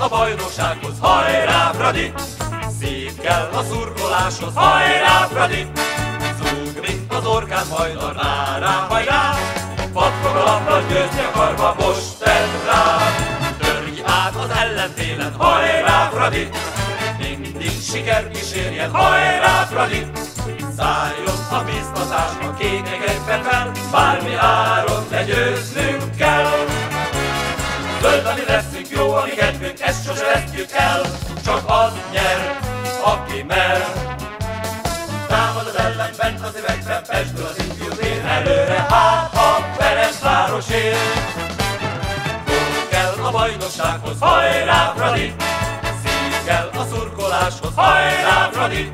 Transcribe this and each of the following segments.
a bajnoksághoz, hajrá, Fradi! Szív kell a szurkoláshoz, hajrá, Fradi! Zúg, mint az orkán, majd a rá, rá, hajrá! Pattog a labda, győzni akarva, most tedd rá! Törj át az ellentélen, hajrá, Fradi! Mindig siker kísérjen, hajrá, Fradi! Szálljon a biztatás a kékegekbe fel, bármi áron legyőznünk kell. Zöld, vesztjük el, csak az nyer, aki mer. Támad az ellenben, az években, Pestből az ifjú tér, előre hát a Ferencváros. Gól kell a bajnoksághoz, hajrá, Fradi! Szív kell a szurkoláshoz, hajrá, Fradi!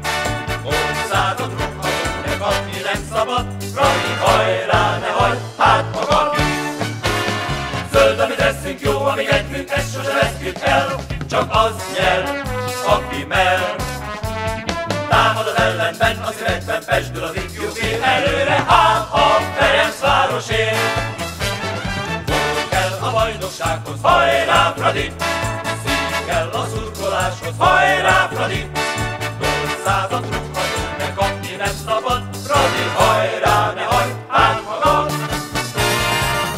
Országot rúghatunk, de kapni nem szabad, Fradi, hajrá, ne hajj, hát magad! Zöld, amit eszünk, jó, ami kedvünk, ezt sose vesztjük el, csak az nyer, aki mer. Támad az ellenben, az életben, Pestből az ifjú fél, előre hát a Ferencvárosé. Gól kell a bajnoksághoz, hajrá, Fradi! Szív kell a szurkoláshoz, hajrá, Fradi! Gólszázat rúghatunk, de kapni nem szabad, Fradi, hajrá, ne hajj, hát magad!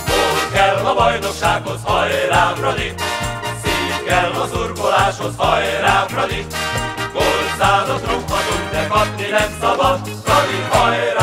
Gól kell a bajnoksághoz, hajrá, Fradi! Kell a szurkoláshoz, hajrá, Fradi! Gólszázat rúghatunk, de kapni nem szabad, Fradi, hajrá!